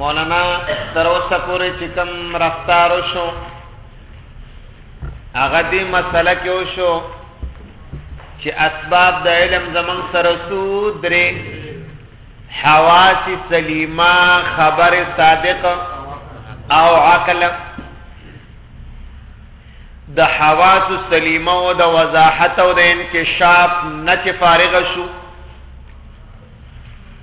مولانا تر اوسه پورې چې کوم رفتار وشو هغه دې مسله کې وشو چې اسباب د علم زمون سره سو درې حواس سلیمه خبر صادق او عقل د حواس سلیمه او د وضاحت او د انکشاف نه چې فارغ شو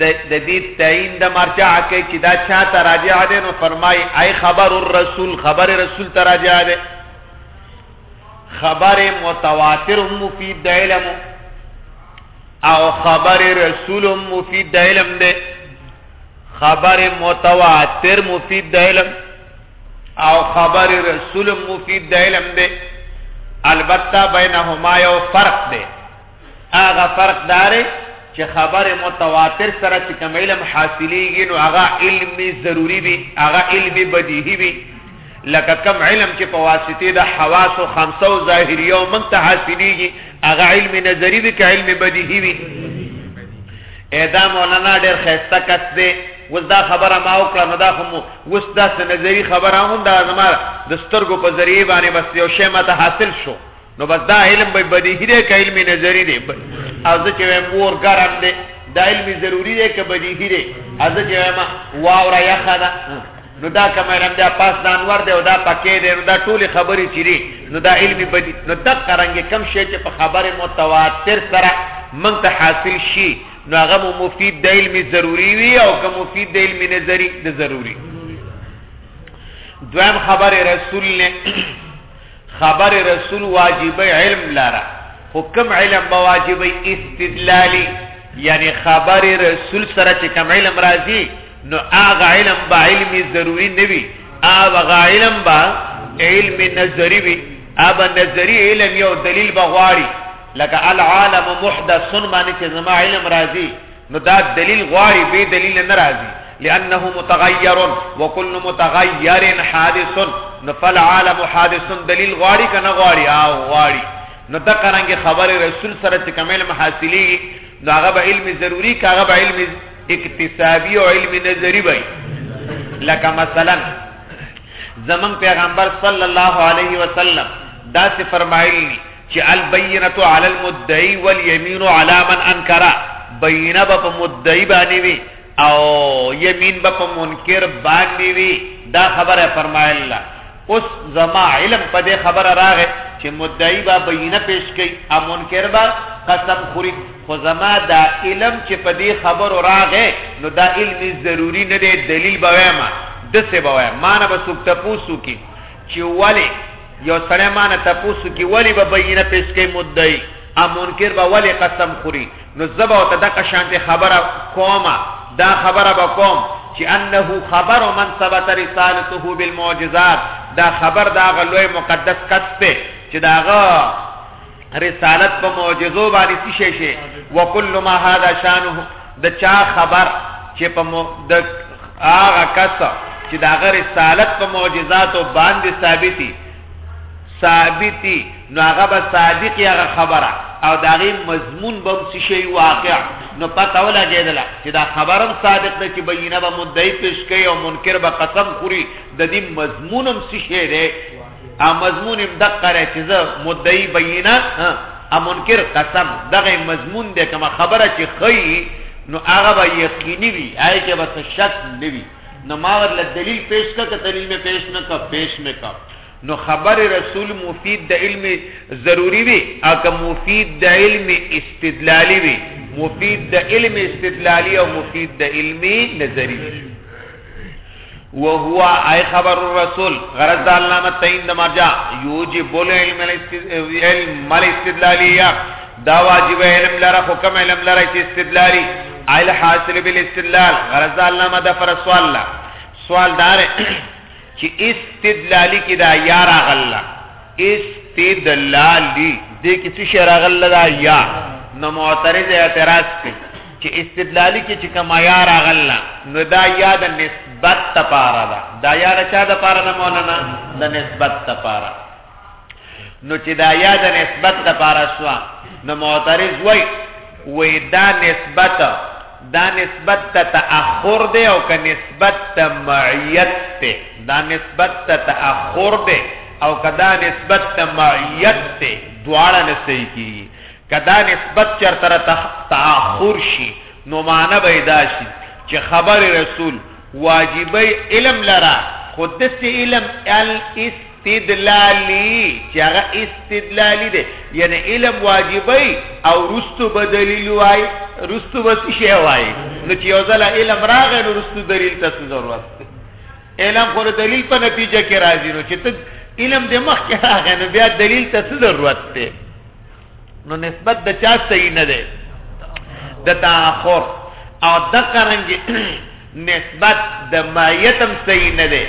د د دې تعین د مرجع کې چې دا چا ته راجع دی نو فرمای ای خبر الرسول خبر رسول ته راجع دی خبر متواتر مفید د علم او خبر رسول مفید د علم دی خبر متواتر مفید د علم او خبر رسول مفید د علم دی البته بینهما یو فرق دی هغه فرق دا دی چې خبر متواتر سره چې کوم علم حاصلېږي نو هغه علم ضروري وي هغه علم بدیهي وي لکه کوم علم چې په واسطه د حواس او خمسه او ظاهري او موږ ته حاصلېږي هغه علم نظری وي که علم بدیهي وي ادا مولانا ډېر خسته کس دی وز دا خبره ما وکړه نو دا هم وس دا نظری خبره هم دا زما د سترګو په ذریعہ باندې بس یو شی ماته حاصل شو نو بس دا علم به بدیهی دی که علم نظری دی او زه چې وایم اور ګرم دی دا علم ضروری دی که بدیهی دی او زه چې وایم واوره یخه ده نو دا کوم علم دا پاس د انور دی او دا پکې دی نو دا ټولې خبرې چې دي نو دا علمي بدی نو دق رنګې کم شی چې په خبره متواتر سره موږ ته حاصل شي نو هغه مو مفید د علمي ضروری وي او که مفید د علمي نظری د ضروری دویم خبر رسول نه خبر رسول واجب علم لاره خو کم علم به واجب استدلالی یعنی خبر رسول سره چې کم علم راځي نو هغه علم به علمي ضروری نه وي هغه علم به علم نظری وي هغه نظری علم یو دلیل بغواړي لکه العالم محدث باندې چې زما علم راځي نو دا دلیل غواړي بې دلیله نه راځي، لأنه متغیر وکل متغیر حادث، نو فالعالم حادث دلیل غواړي که نه غواړي؟ آو غواړي، نو دغه رنګې خبرې رسول سره چې کوم علم حاصلېږي نو هغه به علم ضروري که هغه به علم اکتسابي او علم نظري به لکه مثلا زمون پیغمبر صلی الله علیه وسلم دا څه فرمایلی چې البینه علی المدعی والیمین علی من انکر بینه به په مدعی باندې وي او یمین به په منکر باندې وي دا خبره فرمایله اوس زما علم په دې خبره راغې چې مدعی به بینه پیش کړي او منکر به قسم خوري خو زما دا علم چې په دې خبرو راغې نو دا علم ضروری نه دی دلیل به وایم د څه به وایم معنی به څوک تاسو کې چې ولی یو سړی ما نه تپوسو کی ولی به بینه پیش کوي مدعی ا منکر به ولی قسم خوري نو زبا ته دغه شانته خبره کومه دا خبره به کوم چې انه خبر من ثبت رسالته بالمعجزات دا خبر دا غلوې مقدس کس ته چې داغه رسالت په معجزو باندې څه شي شي وکل ما هذا شانه د چا خبر چې په د هغه کس چې دا غیر رسالت په معجزاتو باندې ثابتي ثابتي نو هغه به صادق هغه خبره او دا غي مضمون به څه شي واقع نو پته ولګیدل چې دا خبرم صادق ده چې بینه به مدعی پیش کوي او منکر به قسم خوري د دې مضمونم څه شي دی ا مضمون هم دقه را چې زه مدعی بینه ا منکر قسم دغه مضمون دی کما خبره چې خی نو هغه به یقیني وي آی کې بس شک نه وي نو ما ورله دلیل پیش کا ته دلیل می پیش نه کا پیش نه کا نو خبر رسول مفید د علم ضروری وي اګه مفید د علم استدلالی وي مفید د علم استدلالی او مفید د علم نظری وي وهو اي خبر الرسول غرض د علامه تعین د مرجع یوجب العلم علم الاستدلاليه دا واجب علم لره حکم علم لره چې استدلالي عل حاصل بالاستدلال غرض د علامه د فر سوال لا سوال دار چې استدلالي کې دا یا راغله استدلالي دې کې څه شی راغله دا یا نو معترض اعتراض کوي چې استدلالي کې چې کومه یا راغله نو دا یا د نسبت لپاره ده دا یا د چا لپاره ده مولانا د نسبت لپاره نو چې دا یا د نسبت لپاره شو نو معترض وای وای دا نسبت دا نسبت ته تأخر دی او که نسبت ته معیت دی دا نسبت ته تأخر دی او که دا نسبت ته معیت دی دواړه نه صحیح کیږي که دا نسبت چرته را تاخر شي نو معنی به یې دا شي چې خبر رسول واجبی علم لرا خود دسی علم الاستدلالی چه اغا استدلالی ده یعنی علم واجبی او رستو بدلیل وای رستو بسی شیع وای نو چه یوزل علم راغه نو رستو دلیل تاسو ضرورت علم خو دلیل په نتیجه کې راځي نو چې ته علم د مخ کې راغی نو بیا دلیل ته ضرورت دی نو نسبت د چا صحیح نه دی د تاخر او د قرنګ نسبت د مایتم صحیح نه دی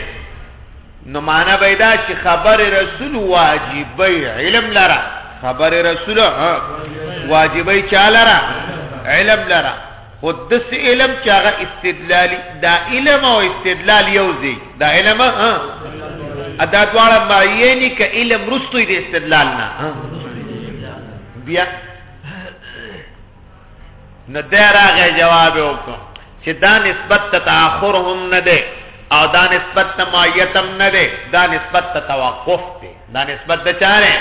نو معنا پیدا چې خبر رسول واجبې علم لره خبر رسول واجبې چا لره علم لره خو داسې علم چې هغه استدلالي دا علم او استدلال یو ځای دا علم ها دا دواړه معیني که علم رستوي د استدلال نه بیا نو دا راغی جواب وکړو چې دا نسبت ته تاخر هم نه دی او دا نسبت ته معیت هم نه دی دا نسبت ته توقف دی دا نسبت د چاره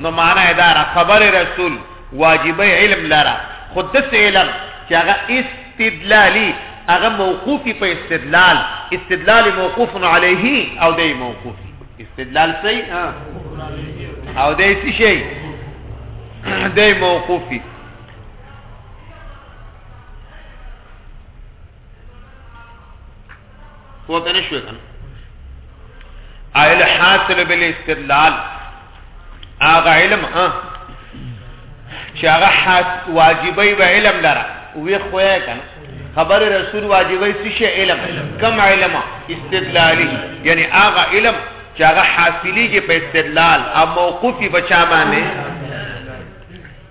نو معنا دا را خبر رسول واجب علم لرا خود د علم چې هغه استدلالي هغه موقوفي په استدلال استدلال موقوف عليه او دی موقوف استدلال سي او دی څه شي دی موقوفي هو کنه شو کنه ایل حاصل بل استدلال هغه علم ها چې هغه واجبې به علم لره وی خو یې کنه خبر رسول واجبې څه شی علم کم علم استدلالي یعنی هغه علم چې هغه حاصلېږي په استدلال او موقوفي بچا باندې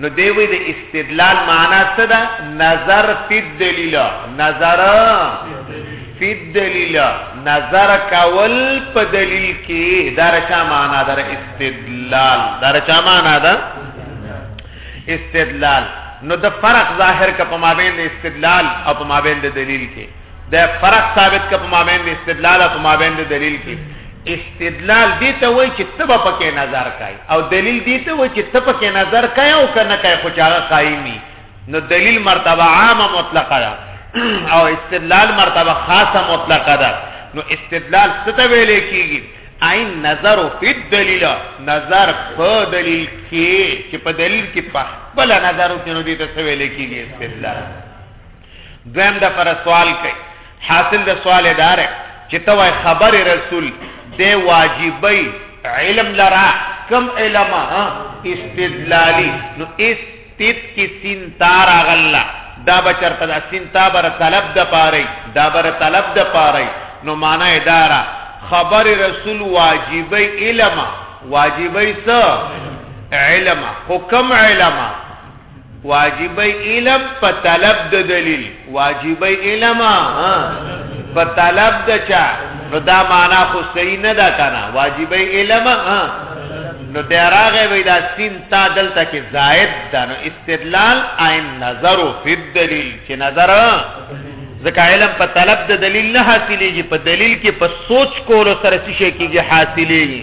نو دی وی د استدلال معنا څه ده نظر فی الدلیل نظر فی الدلیل نظر کول په دلیل کې دا رچا معنا ده استدلال دا رچا معنا ده استدلال نو د فرق ظاهر ک په مابین د استدلال او په مابین د دلیل کې د فرق ثابت کپ مابین د استدلال او مابین د دلیل کې استدلال دې ته وایي چې تب پکې نظر کوي او دلیل دې ته وایي چې تب پکې نظر کوي او کنه کوي خو چاغه قایمي نو دلیل مرتبه عامه مطلقه ده او استدلال مرتبه خاصه مطلقه ده نو استدلال څه ته ویل کېږي عین نظر فی الدلیل نظر په دلیل کې چې په دلیل کې په خپل نظر کې نو دې ته څه ویل کېږي استدلال دویم د پر سوال کوي حاصل د سوال دار چې ته وای خبر رسول د واجبای علم لرا کم علم استدلالی نو استد کی سین تار غلا دا بچر په سین تا بر طلب د پاره دا بر طلب د پاره نو معنا اداره خبر رسول واجبای علم واجبای څه علم حکم علم واجبی علم په طلب د دلیل واجبی علم په طلب د چا نو دا معنا خو صحیح نه ده کنه واجبی علم نو دراغه وی دا سین تا دلته کې زائد ده نو استدلال عین نظر فی الدلیل چې نظر ځکه علم په طلب د دلیل نه حاصلېږي په دلیل کې په سوچ کولو سره څه شي کېږي حاصلېږي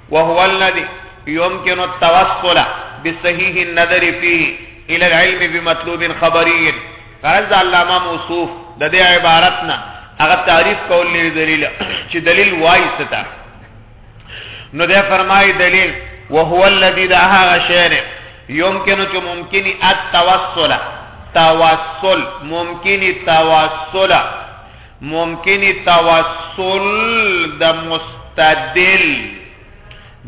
وهو الذي يمكن التوصل بصحيح النظر فيه الى العلم بمطلوب خبري غرض د علامه موصوف د دې عبارت نه هغه تعریف کول لري دلیل چې دلیل وایي ستا نو دا فرمایي دلیل وهو الذي ده هغه شعر يمكن چې ممکن التوصل توصل ممکن توصل ممکن توسل د مستدل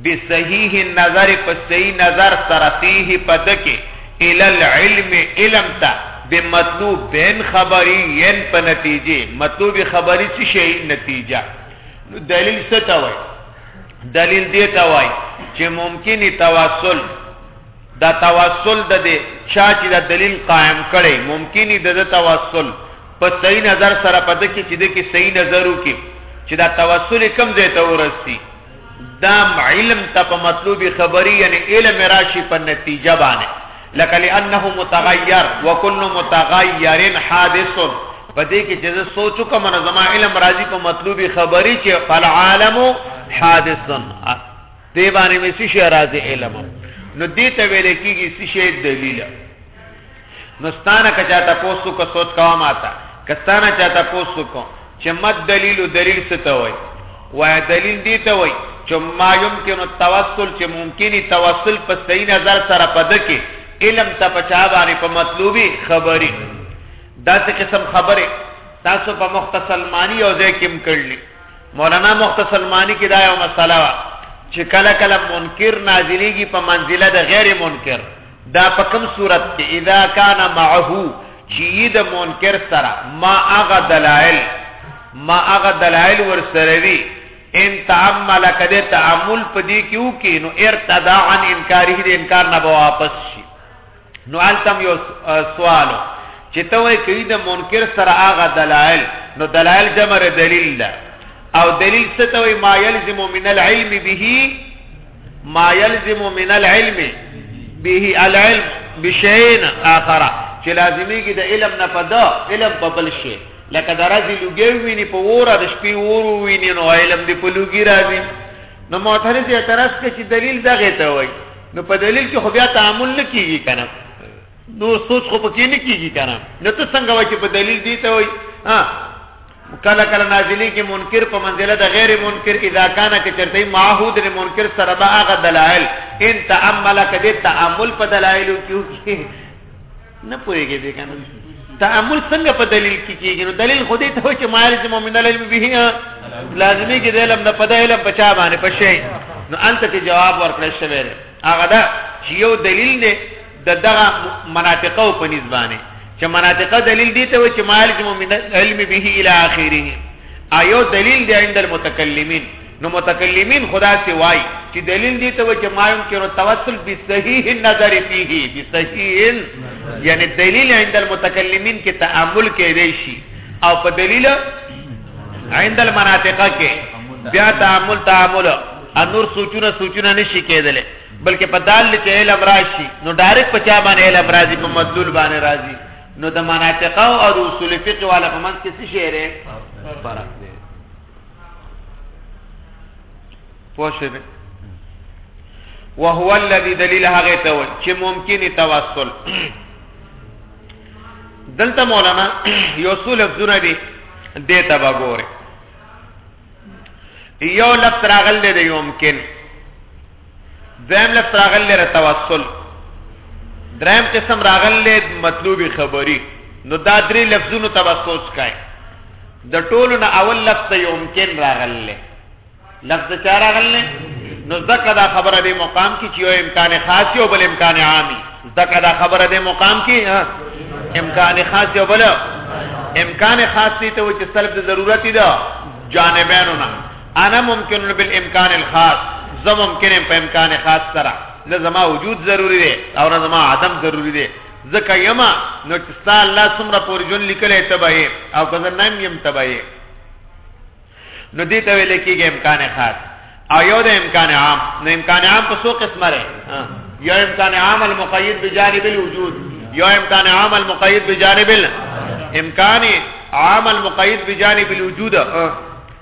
بصحیح النظر په صحیح نظر سره فيه پدکه ال العلم علم ته بمطلوب بین خبری ین په نتیجه مطلوب خبری څه شی نتیجه نو دلیل څه ته وای دلیل دې ته وای چې ممکنی توسل دا توسل د دې چا چې دا دلیل قائم کړي ممکنی د د توسل په صحیح نظر سره پد کې چې د کې صحیح نظر وکي چې دا توسل کم ځای ته ورسي دا علم ته په مطلوب خبري یعنی علم راشي په نتیجه باندې لکه لانه متغیر وکل متغیر حادث په دې کې چې زه سوچو کوم نه زما علم راځي په مطلوب خبري چې فالعالم حادث دی باندې مې څه شی راځي علم نو دې ته ویل کېږي څه شی دلیل نو ستانه کچا تاسو کو سوچ کا ماتا کستانه چا تاسو کو چې مد دلیل دلیل څه ته وای وای دلیل دې ته وای چې ما يمكن التوسل چې ممکني توسل په صحیح نظر سره پد کې علم ته پچا باندې په مطلوبي خبري دا څه قسم خبره تاسو په مختصر معنی او ځکه کم کړلی مولانا مختصر معنی کې دا یو مسله وا چې کله کله منکر نازلېږي په منزله د غیر منکر دا په کوم صورت کې اذا کان معه چې د منکر سره ما هغه دلایل ما هغه دلایل ور سره وي ان تعمل کده تعامل پدې کیو کې نو ارتدا عن انکاره دې انکار نه واپس شي نو التم یو سوال چې ته وایې کوي د منکر سره هغه دلایل نو دلایل جمع دلیل ده او دلیل څه ته وایي ما یلزم من العلم به ما یلزم من العلم به العلم بشین اخره چې لازمي کې د علم نه پدا علم په بل شي لکه درځي لوګي ویني په وره د شپې ورو ویني نو علم دی په لوګي راځي نو معترض اعتراض کوي چې دلیل دغه ته وایي نو په دلیل کې خو بیا تعامل نه کیږي کنه نو سوچ خو پکې نه کیږي کنه نو ته څنګه وای چې په دلیل دی ته وای ها کله کله نازلی کې منکر په منزله د غیر منکر اذا کان کې چرته معهود له منکر سره به هغه دلایل ان تامل کده تعامل په دلایل کې نه پوهیږي به کنه تعامل څنګه په دلیل کې کیږي نو دلیل خو دې ته چې مارج مؤمن العلم به لازمي کې د علم نه په دلیل په چا باندې په شی نو انت ته جواب ورکړی شوی دی هغه دا چې یو دلیل دی د دغه مناطقو په نسبانه چې مناطقه دلیل دي ته چې مارج مؤمن العلم به الی اخره ایو دلیل دی عند المتکلمین نو متکلمین خدا سی وای چې دلیل دی ته چې ما يم کې توسل به صحیح نظر فيه به صحیح یعنی دلیل عند المتکلمین کې تعامل کې دی شي او په دلیل عند المناطقه کې بیا تعامل تعامل انور سوچونه سوچونه نشي کېدل بلکې په دال کې علم راشي نو ډایرک په چا باندې علم راځي په مدلول باندې راځي نو د مناطقه او اصول فقه والا په منځ کې څه شی فرق دی پوښې به وهو الذي دلیل هغه ته و چې ممکنه توسل دلته مولانا یو څو لفظونه دي دیتا به ګوره یو لفظ راغل دی یو ممکن دویم لفظ راغلی را توسل دریم قسم راغلی مطلوب خبری نو دا درې لفظونو ته بسوچ کای د ټولو نه اول لفظ یمکن راغلی لفظ چا راغلی نو ځکه دا خبره دی مقام کې چې یو امکان خاص او بل امکان عامي ځکه دا خبره دی مقام کې امکان خاص او بل امکان خاص دی ته چې سلب د ضرورت دی جانبینو نه انا ممکن بالامکان الخاص زه ممکن په امکان خاص سره نه زما وجود ضروری دی او نه زما عدم ضروری دی ځکه یما نو چې ستا الله څومره پورې جون لیکلې تبعې او که زه نیم یم تبعې نو دې ته ویل کېږي امکان خاص او یو د امکان عام نو امکان عام په څو قسمه لري یو امکان عام المقید بجانب الوجود یو امکان عام المقید بجانب الامکان عام المقید بجانب الوجود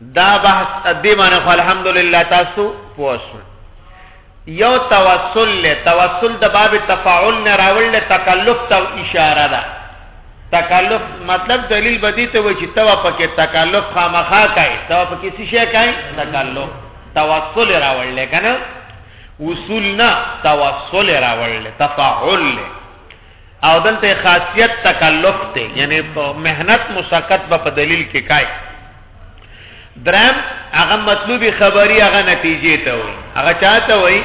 دا بحث ادی باندې خو الحمدلله تاسو پوه شئ یو توسل له توسل د باب تفاعل نه راول له تکلف ته اشاره ده تکلف مطلب دلیل بدی ته و چې توا پکې تکلف خامخا کوي توا پکې څه شي کوي تکلف توسل راول له کنه وصول نه توسل راول له تفاعل له او دلته خاصیت تکلف ته یعنی مهنت مسقط به په دلیل کې کای درم هغه مطلوبی خبری هغه نتیجې ته وای هغه چاته وای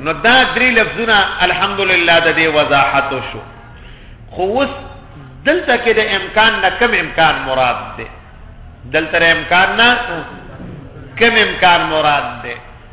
نو دا درې لفظونه الحمدلله د دې وضاحت شو خو اوس دلته کې د امکان نه کم امکان مراد ده دلته امکان نه کم امکان مراد ده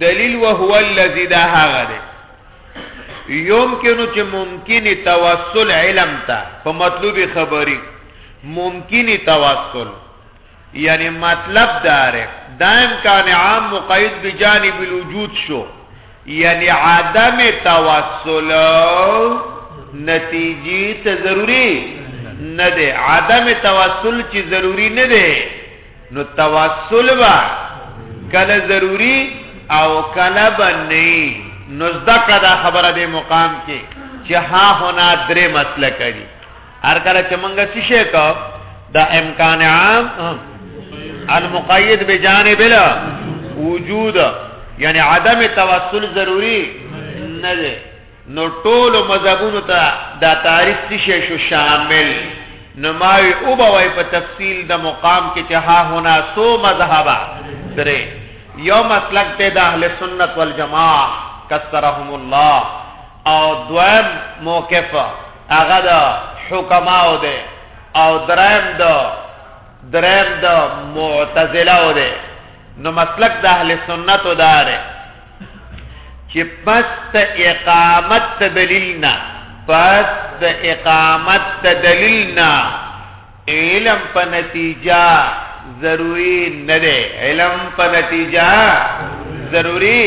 دلیل وهو الذی دا هغه دی یمکنو چې ممکن توسل علم ته په مطلوب خبري ممکن توسل یعنی مطلب دار دا امکان عام مقید بجانب الوجود شو یعنی عدم توسل نتیجی ته ضروری نه ده عدم توسل چې ضروری نه ده نو توسل با کله ضروری او کله بنئی نو زدکه دا خبره دی مقام کې چې ها هنا درې مسله کوي هر کله چې مونږ څه شي کو دا امکان عام المقید بجانب له وجود یعنی عدم توسل ضروری نه دی نو ټولو مذهبونو ته دا تعریف څه شی شو؟ شامل. نو ما وی وبه وای په تفصیل د مقام کې چې ها هنا څو مذهبه؟ درې. یو مسلک دی د اهل سنت والجماعه کثرهم الله او دویم موقف هغه د حکماو دی او دریم د دریم د معتزله و دی نو مسلک د اهل سنت و داره چې پس د اقامت د دلیل نه پس د اقامت د دلیل نه علم په نتیجه ضروری نه دی علم په نتیجه ضروری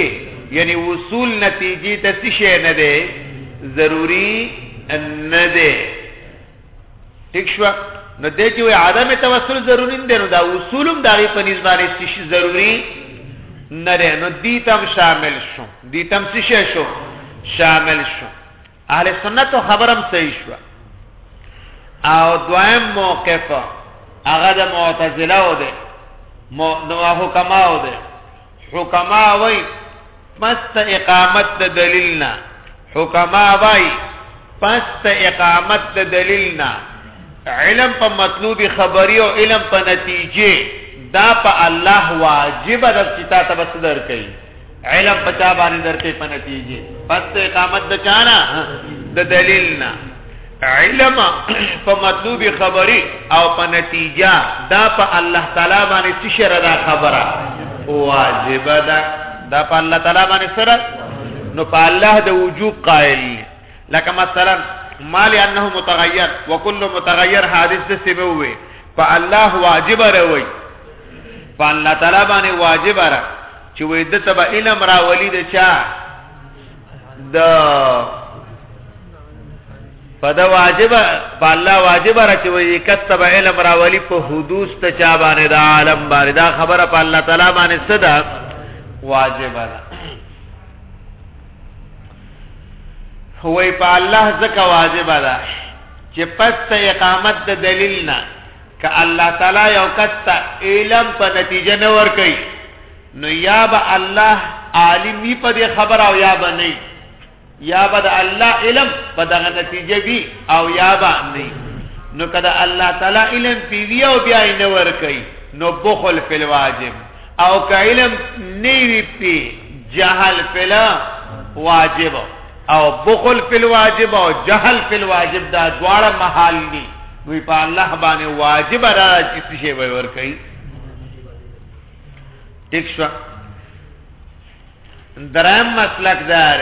یعنی وصول نتیجې ته څه شی نه دی ضروری نه دی ټیک شو نو دې چې وي عدم توسل ضروری نه دی نو دا اصولم د هغې په نیز باندې څه شي ضروري نه دی نو دي ته هم شامل شو دي ته هم څه شی شو شامل شو اهل سنتو خبره هم صحیح شوه او دویم موقف هغه د معتزله و دی نو حکماو دی حکما وای پس ته اقامت د دلیل نه حکما وای پس ته اقامت د دلیل نه علم په مطلوب خبری او علم په نتیجه دا په الله واجب ده چې تا ته بس درکې علم په چا باندې درکې په نتیجه پس ته اقامت د چانا د دلیل نه علم په مطلوب خبري او په نتیجه دا په الله تعالی باندې څه شره دا خبره واجب ده دا په الله تعالی باندې سره نو په الله د وجوب قائل لکه مثلا ما لانه متغیر وکل متغیر حادث څه سبب وي په الله واجب راوي په الله تعالی باندې واجب را چې وې د تبع علم راولي د چا د په دا واجب په الله واجب را چې وي کتب علم را ولي په حدوث ته چا باندې د عالم باندې دا خبره په الله تعالی باندې صدا واجب ده وای په الله ځکه واجب ده چې پس ته اقامت د دلیل نه ک الله تعالی یو کته علم په نتیجه نه ور کوي نو یا به الله عالم وي په دې خبره او یا به نه یا به د الله علم په دغه نتیجه وي او یا به نه نو کله الله تعالی علم پی وی او بیا یې نه ور کوي نو بخل فی الواجب او که علم نه وی پی جهل فی واجب او بخل فی الواجب او جهل فی الواجب دا دواړه محال دي نو په الله باندې واجب را چې شی ور کوي ٹھیک شو درم مسلک دار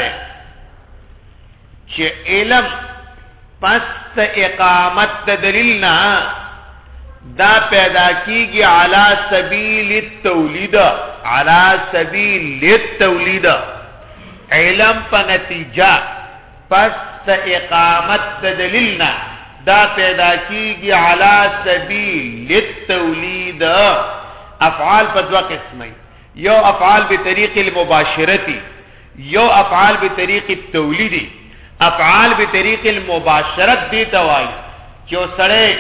چې علم پس د اقامت د دلیل نه دا پیدا کیږي علا سبیل التولید علا سبیل التولید علم په نتیجه پس د اقامت د دلیل نه دا پیدا کیږي علی سبیل التولید افعال په دوه قسمه یو افعال به طریق المباشرتی یو افعال به طریق التولیدی افعال به طریق المباشرت دی توای چې سړی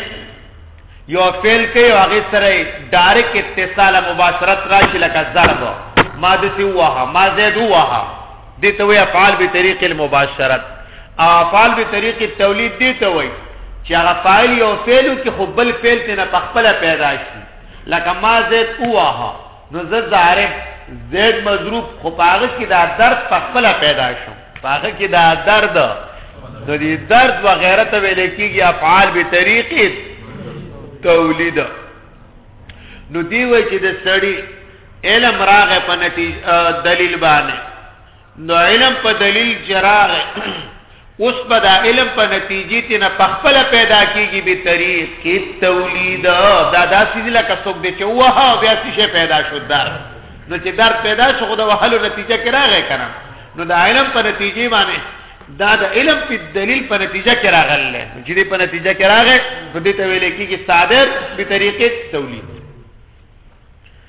یو فعل کوي او هغې سره یې ډایرک اتصال مباشرت راشي لکه ضرب ما دسې وواهه ما زید وواهه دې ته وایي افعال بطریق المباشرت او افعال بطریق التولید دې ته وایي چې هغه فاعل یو فعل کې خو بل فعل ته نه پخپله پیدا شي لکه ما زید وواهه نو زه ضارب زید مضروب خو پاغه کې دا درد په خپل پیدا شو پاغه کې دا درد نو دې درد و غیره ته ویل کېږي افعال به طریقې تولید نو دی وای چې د سړی علم راغه په نتیجه دلیل باندې نو علم په دلیل جراغ اوس به دا علم په نتیجې تی نه پخپل پیدا کیږي به طریق کې تولید دا داسې دي لکه څوک دی چې وه بیا څه پیدا شو در نو چې در پیدا شو خو د وهلو نتیجه کې راغی کنه نو دا علم په نتیجې باندې دا د علم په دلیل په نتیجه کې راغله چې دې په نتیجه کې راغې نو دې ته ویل کېږي صادر به طریقې تولید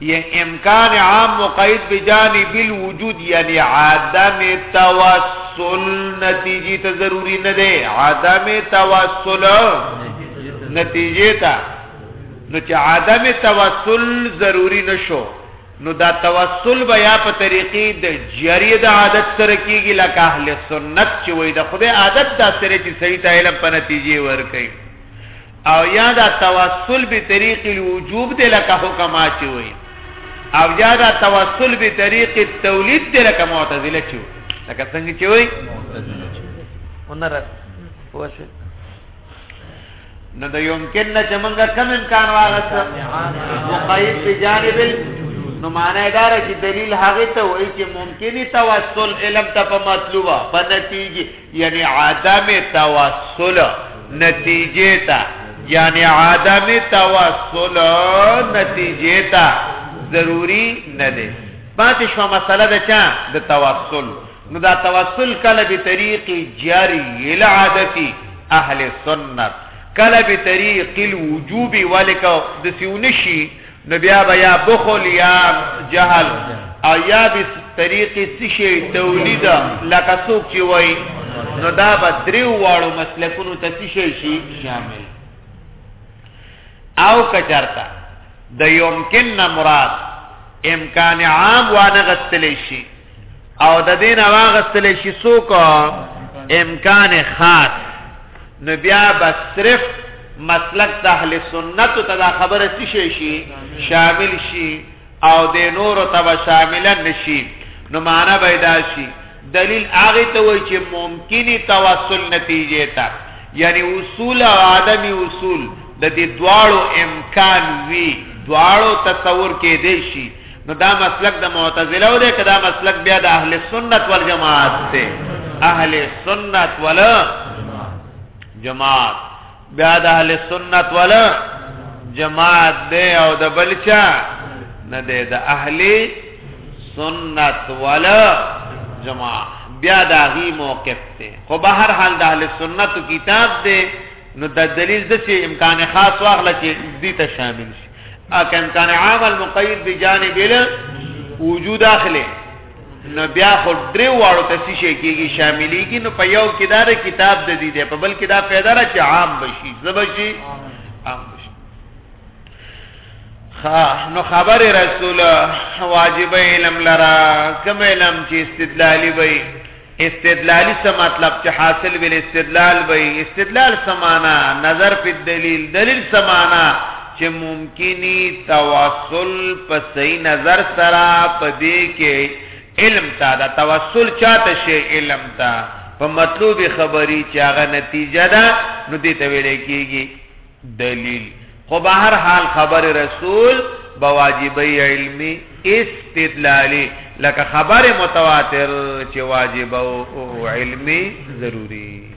یه امکان عام مقید بجانب الوجود یعنی عدم توسل نتیجی تا ضروری نده عدم توسل نتیجی تا نو چې عدم توسل ضروری نشو نو دا توسل بیا په طریقې د جری د عادت سره کیږي لکه اهل سنت چې وای د خدای عادت دا سره چې صحیح ته علم په نتیجې ورکړي او یا دا توسل به طریق الوجوب دی لکه حکما چې وي او یا دا توسل به طریق التولید دی لکه معتزله چې وي لکه څنګه چې وي معتزله چې وي ونره وشه نو د یمکن نه چې موږ کم امکان واغست مقید په جانب نو معنی دا چې دلیل هغه ته وایي چې ممکنی توسل علم ته په مطلوبه په نتیجه یعنی عدم توصل نتیجه ته یعنی عدم توصل نتیجه ته ضروری نه دی پاتې شو مسله د چا د توصل نو دا توصل کله به طریق جاری العادتی اهل سنت کله به طریق الوجوب ولک د سیونشی نو بیا به یا بخل یا جهل او یا به طریقې څه شي تولید لکه څوک چې وای نو دا به درې واړو مسلکونو ته څه شي شي شامل او کچرتا د یمکن نه مراد امکان عام وانه غتلی شي او د دین واغستل شي څوک امکان خاص نو بیا به صرف مسلک د اهل سنت ته دا خبره څه شي شي شامل شي او د نور ته به شامل نشي نو معنا به دا شي دلیل هغه ته وای چې ممکنی توسل نتیجه تا یعنی اصول او عدمی اصول د دې دواړو امکان وی دواړو تصور کې دی شي نو دا مسلک د معتزله او ده که دا مسلک بیا د اهل سنت والجماعت ده اهل سنت وال جماعت بیا د اهل سنت وال جماعت ده او د بلچا نه ده د اهل سنت وال جماعت بیا د هغه موقف ده خو به هر حال د اهل سنت کتاب ده نو د دلیل د چې امکان خاص واخله چې دې ته شامل شي اکه امکان عام المقید بجانب الوجود اخلي نو بیا خو درې واړو ته څه شي کېږي شاملېږي نو په یو کې دا کتاب د دې دی په بل کې دا پیدا را چې عام بشي زبشي عام بشي خا نو خبر رسول واجب علم لرا کوم علم چې استدلالي وي استدلالی څه مطلب چې حاصل ویل استدلال به استدلال سمانا نظر په دلیل دلیل سمانا چې ممکنی توسل په صحیح نظر سره په دې کې علم تا دا توسل چاته شي علم تا په مطلوب خبري چې هغه نتیجه ده نو دې ته ویل کېږي دلیل خو به هر حال خبر رسول بواجبی علمی استدلالی لکه خبر متواتر چې واجب او علمی ضروری